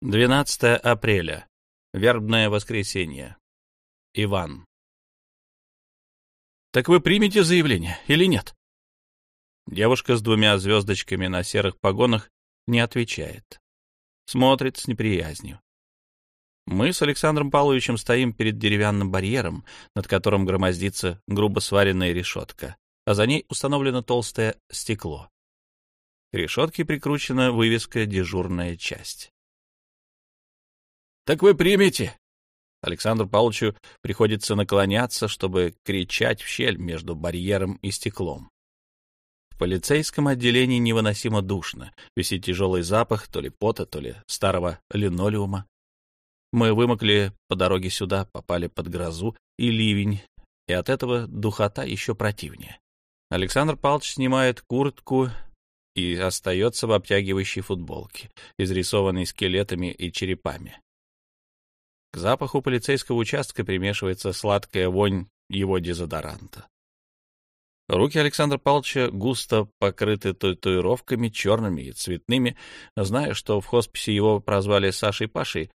12 апреля. Вербное воскресенье. Иван. «Так вы примете заявление или нет?» Девушка с двумя звездочками на серых погонах не отвечает. Смотрит с неприязнью. Мы с Александром Павловичем стоим перед деревянным барьером, над которым громоздится грубо сваренная решетка, а за ней установлено толстое стекло. К решетке прикручена вывеска «Дежурная часть». Так вы примете? Александру Павловичу приходится наклоняться, чтобы кричать в щель между барьером и стеклом. В полицейском отделении невыносимо душно. Висит тяжелый запах то ли пота, то ли старого линолеума. Мы вымокли по дороге сюда, попали под грозу и ливень, и от этого духота еще противнее. Александр Павлович снимает куртку и остается в обтягивающей футболке, изрисованной скелетами и черепами. Запаху полицейского участка примешивается сладкая вонь его дезодоранта. Руки Александра Павловича густо покрыты татуировками, черными и цветными. Зная, что в хосписе его прозвали Сашей Пашей,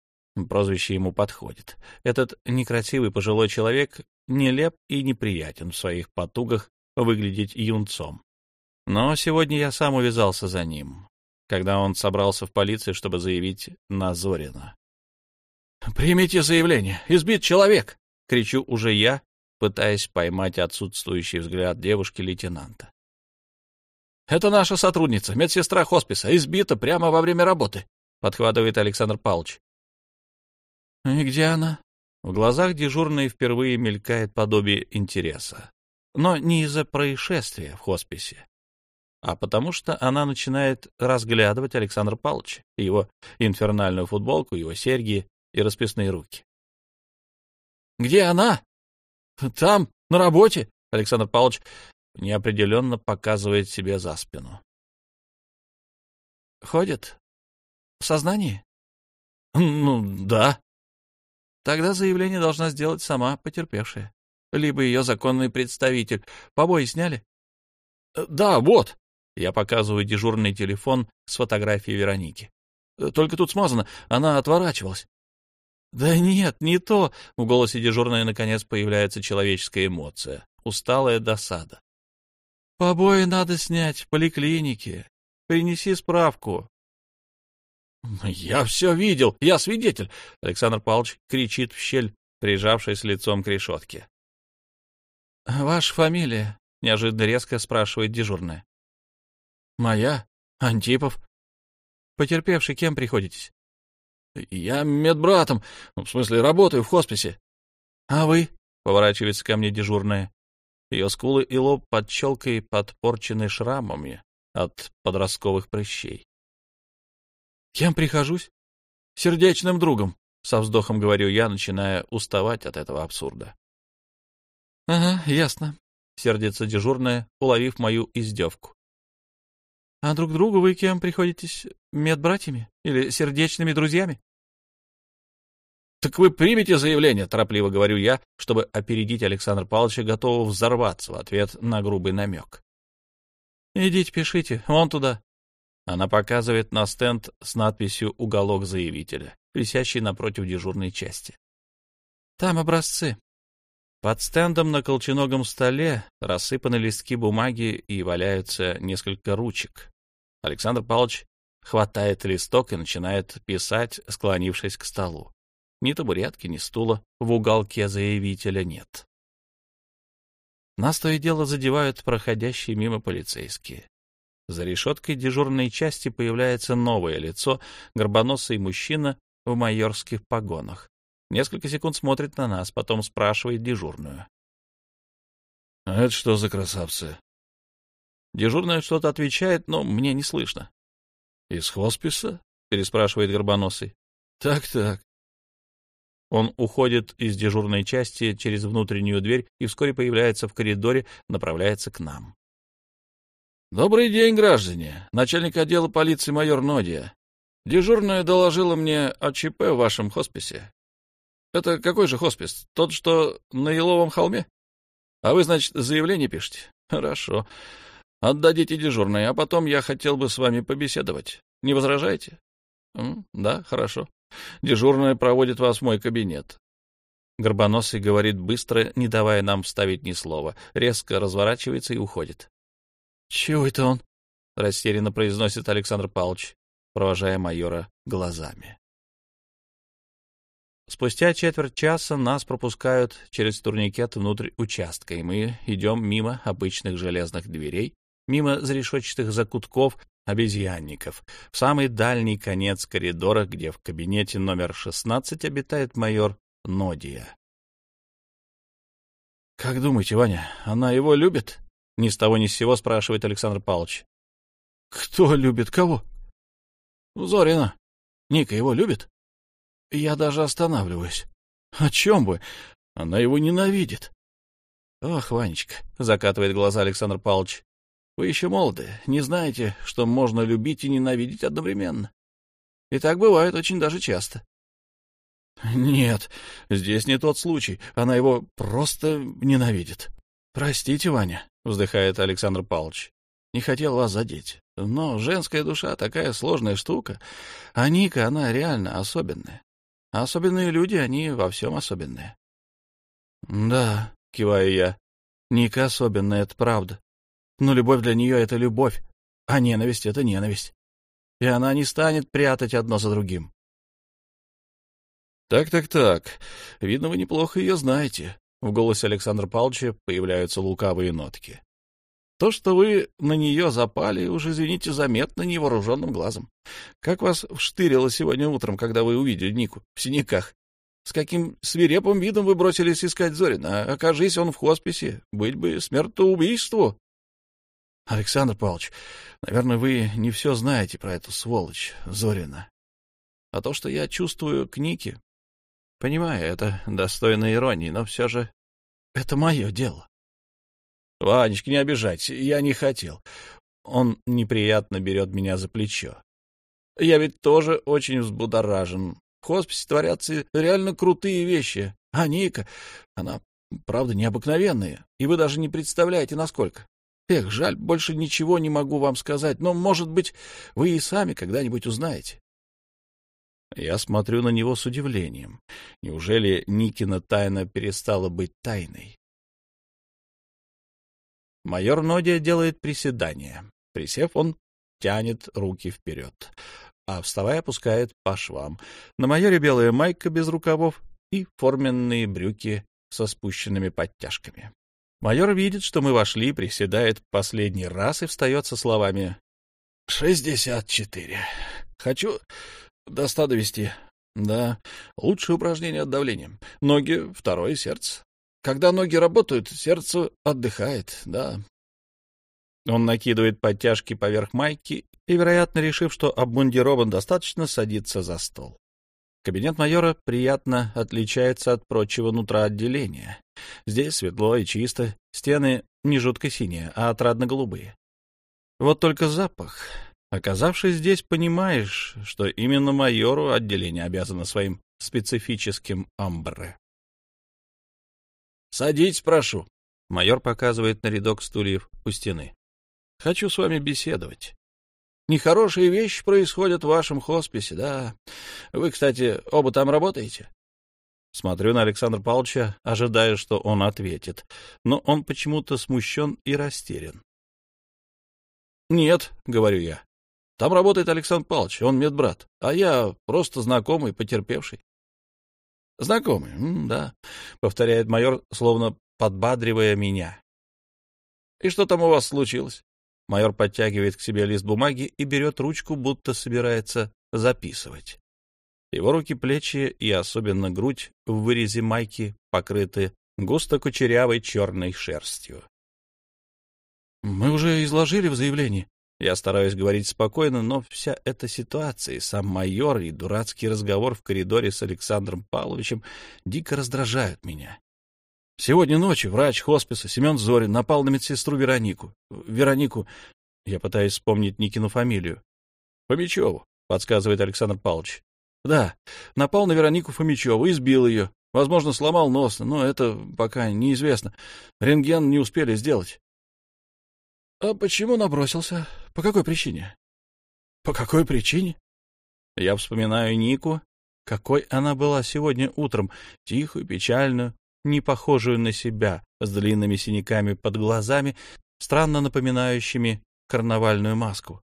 прозвище ему подходит. Этот некрасивый пожилой человек нелеп и неприятен в своих потугах выглядеть юнцом. Но сегодня я сам увязался за ним, когда он собрался в полицию, чтобы заявить на Зорина. «Примите заявление! Избит человек!» — кричу уже я, пытаясь поймать отсутствующий взгляд девушки-лейтенанта. «Это наша сотрудница, медсестра хосписа, избита прямо во время работы», — подхватывает Александр Павлович. «И где она?» В глазах дежурной впервые мелькает подобие интереса. Но не из-за происшествия в хосписе, а потому что она начинает разглядывать Александра Павловича, его инфернальную футболку, его серьги, и расписные руки. «Где она?» «Там, на работе», — Александр Павлович неопределенно показывает себе за спину. «Ходит? В сознании?» «Ну, да». «Тогда заявление должна сделать сама потерпевшая, либо ее законный представитель. Побои сняли?» «Да, вот». Я показываю дежурный телефон с фотографией Вероники. Только тут смазано, она отворачивалась. «Да нет, не то!» — в голосе дежурной наконец появляется человеческая эмоция, усталая досада. «Побои надо снять в поликлинике. Принеси справку». «Я все видел, я свидетель!» — Александр Павлович кричит в щель, прижавшись лицом к решетке. «Ваша фамилия?» — неожиданно резко спрашивает дежурная. «Моя? Антипов». «Потерпевший кем приходитесь?» Я медбратом, в смысле, работаю в хосписе. А вы? Поворачивается ко мне дежурная. Ее скулы и лоб под челкой подпорчены шрамами от подростковых прыщей. Кем прихожусь? Сердечным другом, со вздохом говорю я, начиная уставать от этого абсурда. — Ага, ясно, — сердится дежурная, уловив мою издевку. — А друг другу вы кем приходитесь? Медбратьями? Или сердечными друзьями? «Так вы примете заявление?» — торопливо говорю я, чтобы опередить Александра Павловича, готового взорваться в ответ на грубый намек. «Идите, пишите, вон туда». Она показывает на стенд с надписью «Уголок заявителя», висящий напротив дежурной части. «Там образцы». Под стендом на колченогом столе рассыпаны листки бумаги и валяются несколько ручек. Александр Павлович хватает листок и начинает писать, склонившись к столу. Ни табуретки, ни стула в уголке заявителя нет. Нас то и дело задевают проходящие мимо полицейские. За решеткой дежурной части появляется новое лицо, горбоносый мужчина в майорских погонах. Несколько секунд смотрит на нас, потом спрашивает дежурную. — А это что за красавцы? Дежурная что-то отвечает, но мне не слышно. — Из хосписа? — переспрашивает горбоносый. Так — Так-так. Он уходит из дежурной части через внутреннюю дверь и вскоре появляется в коридоре, направляется к нам. «Добрый день, граждане. Начальник отдела полиции майор Нодия. Дежурная доложила мне о ЧП в вашем хосписе. Это какой же хоспис? Тот, что на Еловом холме? А вы, значит, заявление пишете? Хорошо. Отдадите дежурной, а потом я хотел бы с вами побеседовать. Не возражаете?» — Да, хорошо. Дежурная проводит вас в мой кабинет. Горбоносый говорит быстро, не давая нам вставить ни слова, резко разворачивается и уходит. — Чего это он? — растерянно произносит Александр Павлович, провожая майора глазами. Спустя четверть часа нас пропускают через турникет внутрь участка, и мы идем мимо обычных железных дверей, мимо зарешетчатых закутков, обезьянников, в самый дальний конец коридора, где в кабинете номер 16 обитает майор Нодия. — Как думаете, Ваня, она его любит? — ни с того ни с сего спрашивает Александр Павлович. — Кто любит кого? — Зорина. Ника его любит? Я даже останавливаюсь. О чем бы? Она его ненавидит. Ох, Ванечка, — закатывает глаза Александр Павлович, — вы еще молоды, не знаете, что можно любить и ненавидеть одновременно. И так бывает очень даже часто. Нет, здесь не тот случай. Она его просто ненавидит. Простите, Ваня, — вздыхает Александр Павлович. Не хотел вас задеть. Но женская душа такая сложная штука. А Ника, она реально особенная. А особенные люди, они во всем особенные. — Да, — киваю я, — Ника особенная, это правда. Но любовь для нее — это любовь, а ненависть — это ненависть. И она не станет прятать одно за другим. «Так, так, так. Видно, вы неплохо ее знаете». В голосе Александра Павловича появляются лукавые нотки. То, что вы на нее запали, уже, извините, заметно невооруженным глазом. Как вас вштырило сегодня утром, когда вы увидели Нику в синяках? С каким свирепым видом вы бросились искать Зорина? Окажись он в хосписе, быть бы смертоубийству. Александр Павлович, наверное, вы не все знаете про эту сволочь Зорина. А то, что я чувствую к Нике, понимаю, это достойно иронии, но все же это мое дело. Ванечка, не обижайтесь, я не хотел. Он неприятно берет меня за плечо. Я ведь тоже очень взбудоражен. В хосписе творятся реально крутые вещи. А Ника, она, правда, необыкновенная. И вы даже не представляете, насколько. Эх, жаль, больше ничего не могу вам сказать, но, может быть, вы и сами когда-нибудь узнаете. Я смотрю на него с удивлением. Неужели Никина тайна перестала быть тайной? Майор Нодия делает приседания. Присев, он тянет руки вперед, а вставая опускает по швам. На майоре белая майка без рукавов и форменные брюки со спущенными подтяжками. Майор видит, что мы вошли, приседает последний раз и встает со словами «Шестьдесят четыре. Хочу до ста довести. Да, лучшее упражнение от давления. Ноги, второе сердце. Когда ноги работают, сердце отдыхает, да. Он накидывает подтяжки поверх майки и, вероятно, решив, что обмундирован достаточно, садится за стол. Кабинет майора приятно отличается от прочего нутра отделения. Здесь светло и чисто, стены не жутко синие, а отрадно-голубые. Вот только запах. Оказавшись здесь, понимаешь, что именно майору отделение обязано своим специфическим амбре. «Садитесь, прошу». Майор показывает на рядок стульев у стены. «Хочу с вами беседовать. Нехорошие вещи происходят в вашем хосписе, да. Вы, кстати, оба там работаете?» Смотрю на Александра Павловича, ожидая, что он ответит, но он почему-то смущен и растерян. «Нет», — говорю я, — «там работает Александр Павлович, он медбрат, а я просто знакомый, потерпевший». Знакомый, да, повторяет майор, словно подбадривая меня. И что там у вас случилось? Майор подтягивает к себе лист бумаги и берет ручку, будто собирается записывать. Его руки, плечи и особенно грудь в вырезе майки покрыты густо кучерявой черной шерстью. Мы уже изложили в заявлении. Я стараюсь говорить спокойно, но вся эта ситуация, сам майор и дурацкий разговор в коридоре с Александром Павловичем дико раздражают меня. Сегодня ночью врач хосписа Семен Зорин напал на медсестру Веронику. Веронику... Я пытаюсь вспомнить Никину фамилию. Фомичеву, подсказывает Александр Павлович. Да, напал на Веронику Фомичеву, избил ее. Возможно, сломал нос, но это пока неизвестно. Рентген не успели сделать. — А почему набросился? По какой причине? — По какой причине? Я вспоминаю Нику, какой она была сегодня утром, тихую, печальную, не похожую на себя, с длинными синяками под глазами, странно напоминающими карнавальную маску.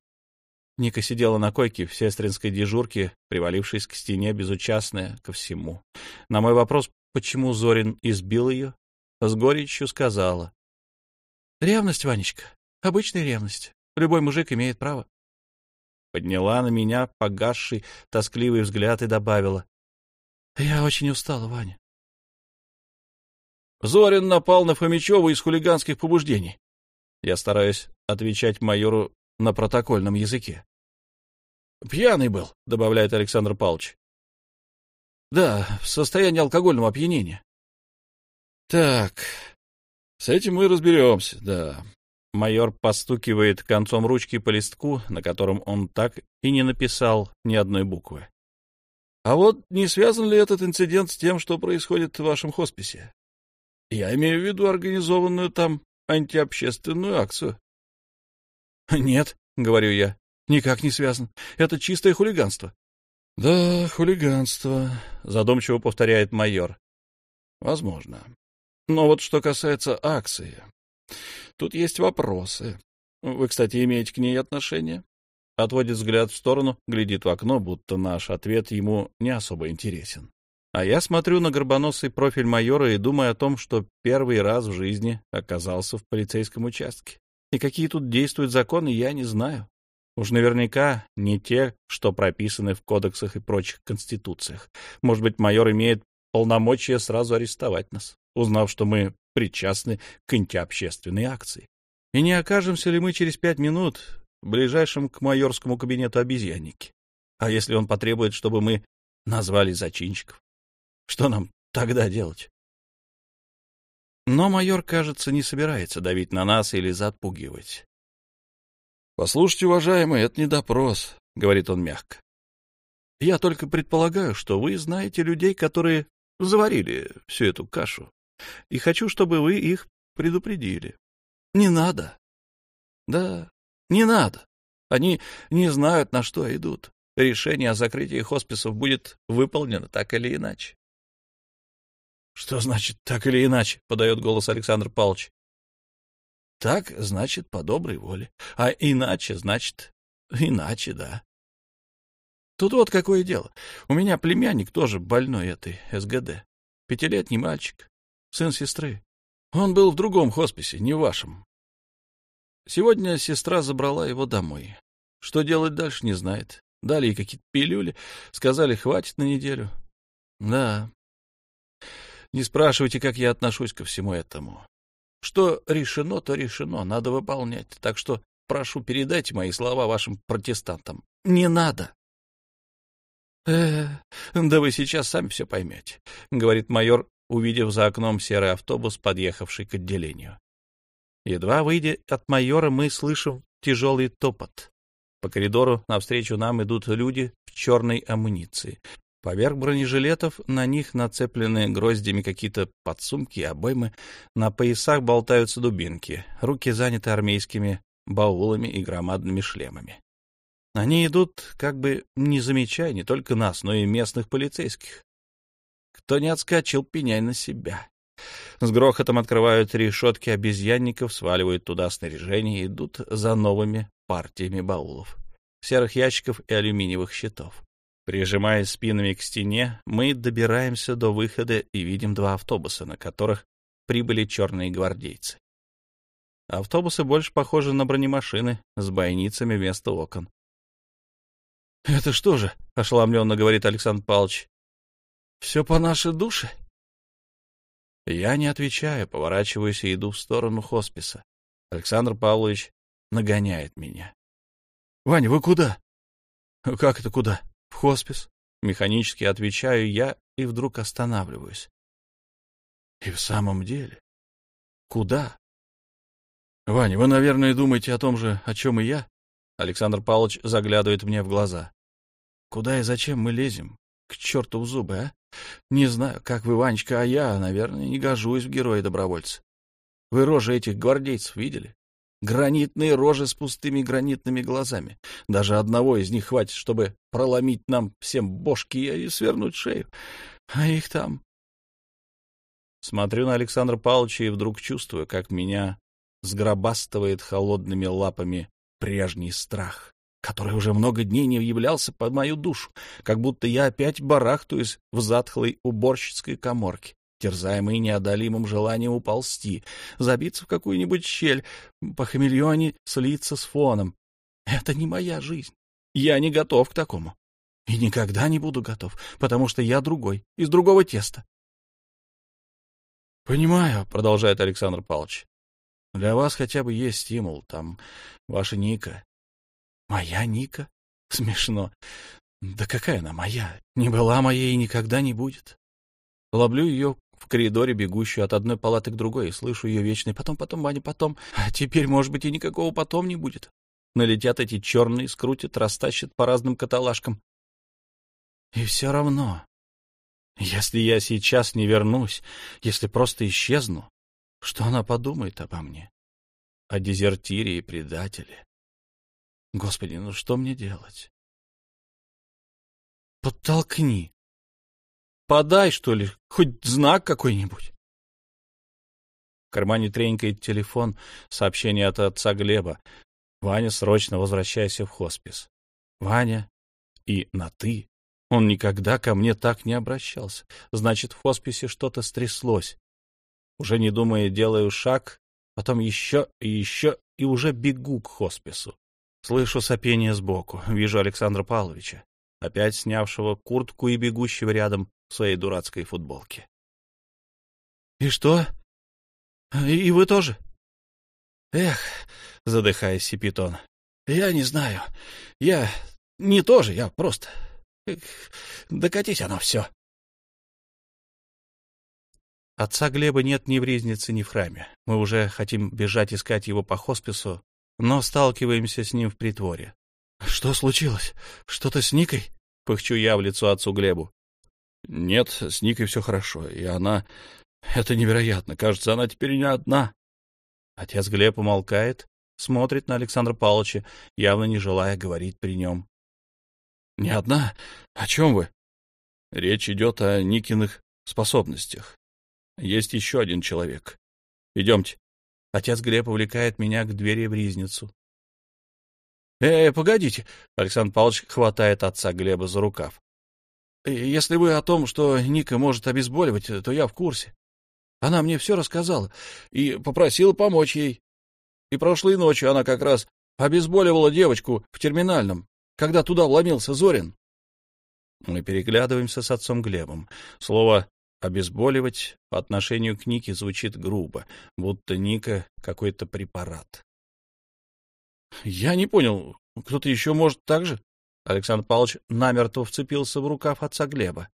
Ника сидела на койке в сестринской дежурке, привалившись к стене, безучастная ко всему. На мой вопрос, почему Зорин избил ее, с горечью сказала. — Ревность, Ванечка, обычная ревность. Любой мужик имеет право. Подняла на меня погасший, тоскливый взгляд и добавила. — Я очень устала, Ваня. Зорин напал на Фомичева из хулиганских побуждений. Я стараюсь отвечать майору на протокольном языке. Пьяный был, добавляет Александр Павлович. Да, в состоянии алкогольного опьянения. Так, с этим мы разберемся, да. Майор постукивает концом ручки по листку, на котором он так и не написал ни одной буквы. А вот не связан ли этот инцидент с тем, что происходит в вашем хосписе? Я имею в виду организованную там антиобщественную акцию. — Нет, — говорю я, Никак не связан. Это чистое хулиганство. — Да, хулиганство, — задумчиво повторяет майор. — Возможно. Но вот что касается акции, тут есть вопросы. Вы, кстати, имеете к ней отношение? Отводит взгляд в сторону, глядит в окно, будто наш ответ ему не особо интересен. А я смотрю на горбоносый профиль майора и думаю о том, что первый раз в жизни оказался в полицейском участке. И какие тут действуют законы, я не знаю. Уж наверняка не те, что прописаны в кодексах и прочих конституциях. Может быть, майор имеет полномочия сразу арестовать нас, узнав, что мы причастны к антиобщественной акции. И не окажемся ли мы через пять минут ближайшим к майорскому кабинету обезьянники? А если он потребует, чтобы мы назвали зачинщиков? Что нам тогда делать? Но майор, кажется, не собирается давить на нас или запугивать. «Послушайте, уважаемый, это не допрос», — говорит он мягко. «Я только предполагаю, что вы знаете людей, которые заварили всю эту кашу, и хочу, чтобы вы их предупредили. Не надо. Да, не надо. Они не знают, на что идут. Решение о закрытии хосписов будет выполнено так или иначе. — Что значит «так или иначе»? — подает голос Александр Павлович. Так, значит, по доброй воле. А иначе, значит, иначе, да. Тут вот какое дело. У меня племянник тоже больной этой СГД. Пятилетний мальчик, сын сестры. Он был в другом хосписе, не вашем. Сегодня сестра забрала его домой. Что делать дальше, не знает. Дали ей какие-то пилюли, сказали, хватит на неделю. Да. Не спрашивайте, как я отношусь ко всему этому. Что решено, то решено, надо выполнять. Так что прошу, передайте мои слова вашим протестантам. Не надо. Э, да вы сейчас сами все поймете, говорит майор, увидев за окном серый автобус, подъехавший к отделению. Едва выйдя от майора, мы слышим тяжелый топот. По коридору навстречу нам идут люди в черной амуниции. Поверх бронежилетов на них нацеплены гроздями какие-то подсумки и обоймы, на поясах болтаются дубинки, руки заняты армейскими баулами и громадными шлемами. Они идут, как бы не замечая не только нас, но и местных полицейских. Кто не отскочил, пеняй на себя. С грохотом открывают решетки обезьянников, сваливают туда снаряжение и идут за новыми партиями баулов, серых ящиков и алюминиевых щитов. Прижимаясь спинами к стене, мы добираемся до выхода и видим два автобуса, на которых прибыли черные гвардейцы. Автобусы больше похожи на бронемашины с бойницами вместо окон. — Это что же? — ошеломленно говорит Александр Павлович. — Все по нашей душе? Я не отвечаю, поворачиваюсь и иду в сторону хосписа. Александр Павлович нагоняет меня. — Ваня, вы куда? — Как это куда? В хоспис. Механически отвечаю я и вдруг останавливаюсь. И в самом деле, куда? Ваня, вы, наверное, думаете о том же, о чем и я? Александр Павлович заглядывает мне в глаза. Куда и зачем мы лезем? К черту в зубы, а? Не знаю, как вы, Ванечка, а я, наверное, не гожусь в герои-добровольца. Вы рожи этих гвардейцев видели? Гранитные рожи с пустыми гранитными глазами. Даже одного из них хватит, чтобы проломить нам всем бошки и свернуть шею. А их там... Смотрю на Александра Павловича и вдруг чувствую, как меня сгробастывает холодными лапами прежний страх, который уже много дней не являлся под мою душу, как будто я опять барахтаюсь в затхлой уборщицкой коморке терзаемый неодолимым желанием уползти, забиться в какую-нибудь щель, по хамелеоне слиться с фоном. Это не моя жизнь. Я не готов к такому. И никогда не буду готов, потому что я другой, из другого теста. «Понимаю», — продолжает Александр Павлович. «Для вас хотя бы есть стимул. Там ваша Ника». «Моя Ника? Смешно. Да какая она моя? Не была моей и никогда не будет». Ловлю ее в коридоре, бегущую от одной палаты к другой, и слышу ее вечный «потом, потом, Ваня, потом». А теперь, может быть, и никакого потом не будет. Налетят эти черные, скрутят, растащат по разным каталажкам. И все равно, если я сейчас не вернусь, если просто исчезну, что она подумает обо мне? О дезертире и предателе? Господи, ну что мне делать? Подтолкни, Подай, что ли, хоть знак какой-нибудь. В кармане тренькает телефон, сообщение от отца Глеба. Ваня, срочно возвращайся в хоспис. Ваня и на «ты». Он никогда ко мне так не обращался. Значит, в хосписе что-то стряслось. Уже не думая, делаю шаг, потом еще и еще, и уже бегу к хоспису. Слышу сопение сбоку, вижу Александра Павловича, опять снявшего куртку и бегущего рядом в своей дурацкой футболке. — И что? И, вы тоже? — Эх, — задыхаясь, сипит он, — я не знаю. Я не тоже, я просто... Эх, докатись оно все. Отца Глеба нет ни в Ризнице, ни в храме. Мы уже хотим бежать искать его по хоспису, но сталкиваемся с ним в притворе. — Что случилось? Что-то с Никой? — пыхчу я в лицо отцу Глебу. Нет, с Никой все хорошо, и она... Это невероятно. Кажется, она теперь не одна. Отец Глеб умолкает, смотрит на Александра Павловича, явно не желая говорить при нем. — Не одна? О чем вы? — Речь идет о Никиных способностях. Есть еще один человек. Идемте. Отец Глеб увлекает меня к двери в ризницу. «Э, — Э, погодите! — Александр Павлович хватает отца Глеба за рукав. Если вы о том, что Ника может обезболивать, то я в курсе. Она мне все рассказала и попросила помочь ей. И прошлой ночью она как раз обезболивала девочку в терминальном, когда туда вломился Зорин. Мы переглядываемся с отцом Глебом. Слово «обезболивать» по отношению к Нике звучит грубо, будто Ника — какой-то препарат. — Я не понял, кто-то еще может так же? Александр Павлович намертво вцепился в рукав отца Глеба.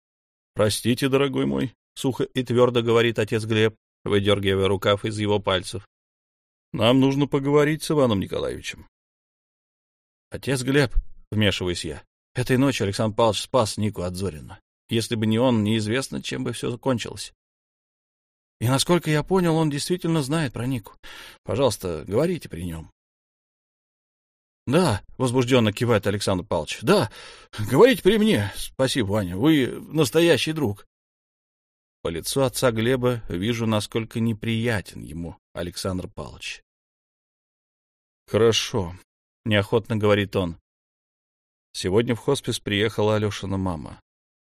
— Простите, дорогой мой, — сухо и твердо говорит отец Глеб, выдергивая рукав из его пальцев. — Нам нужно поговорить с Иваном Николаевичем. — Отец Глеб, — вмешиваюсь я, — этой ночью Александр Павлович спас Нику от Зорина. Если бы не он, неизвестно, чем бы все закончилось. И, насколько я понял, он действительно знает про Нику. Пожалуйста, говорите при нем. — Да, — возбужденно кивает Александр Павлович. — Да, говорите при мне. Спасибо, Ваня, вы настоящий друг. По лицу отца Глеба вижу, насколько неприятен ему Александр Павлович. — Хорошо, — неохотно говорит он. Сегодня в хоспис приехала Алешина мама.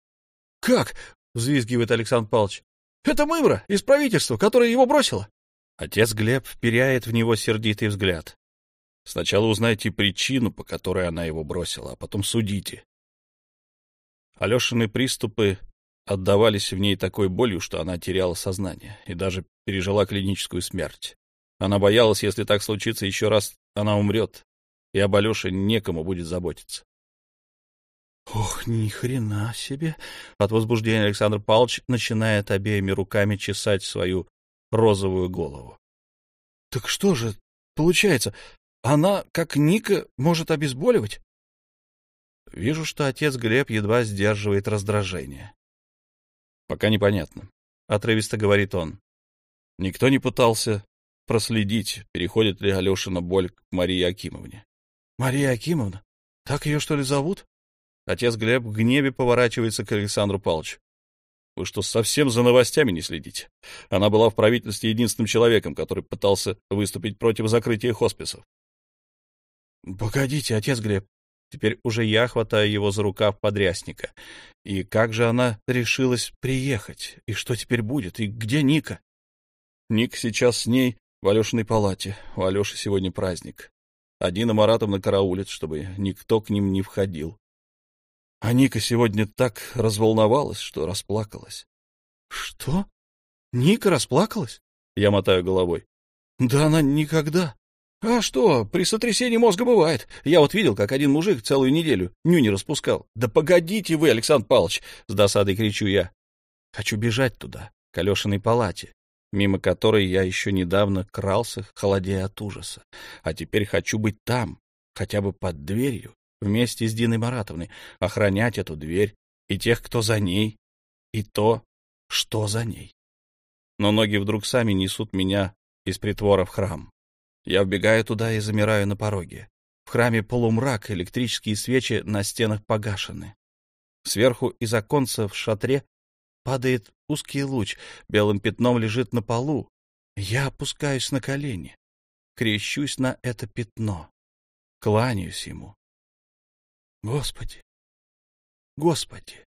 — Как? — взвизгивает Александр Павлович. — Это мымра из правительства, которая его бросила. Отец Глеб вперяет в него сердитый взгляд. Сначала узнайте причину, по которой она его бросила, а потом судите. Алешины приступы отдавались в ней такой болью, что она теряла сознание и даже пережила клиническую смерть. Она боялась, если так случится еще раз, она умрет, и об Алёше некому будет заботиться. Ох, ни хрена себе! От возбуждения Александр Павлович начинает обеими руками чесать свою розовую голову. Так что же получается? Она, как Ника, может обезболивать? Вижу, что отец Глеб едва сдерживает раздражение. Пока непонятно. Отрывисто говорит он. Никто не пытался. проследить, переходит ли Алешина боль к Марии Акимовне. — Мария Акимовна? Так ее, что ли, зовут? Отец Глеб в гневе поворачивается к Александру Павловичу. Вы что, совсем за новостями не следите? Она была в правительстве единственным человеком, который пытался выступить против закрытия хосписов. — Погодите, отец Глеб. Теперь уже я хватаю его за рукав подрясника. И как же она решилась приехать? И что теперь будет? И где Ника? Ник сейчас с ней в Алешиной палате. У Алеши сегодня праздник. Один Маратовна караулит, чтобы никто к ним не входил. А Ника сегодня так разволновалась, что расплакалась. — Что? Ника расплакалась? Я мотаю головой. — Да она никогда. — А что, при сотрясении мозга бывает. Я вот видел, как один мужик целую неделю ню не распускал. — Да погодите вы, Александр Павлович! — с досадой кричу я. Хочу бежать туда, к Алешиной палате, мимо которой я еще недавно крался, холодея от ужаса. А теперь хочу быть там, хотя бы под дверью, вместе с Диной Маратовной, охранять эту дверь и тех, кто за ней, и то, что за ней. Но ноги вдруг сами несут меня из притвора в храм. Я вбегаю туда и замираю на пороге. В храме полумрак, электрические свечи на стенах погашены. Сверху из оконца в шатре падает узкий луч, белым пятном лежит на полу. Я опускаюсь на колени, крещусь на это пятно, кланяюсь ему. Господи! Господи!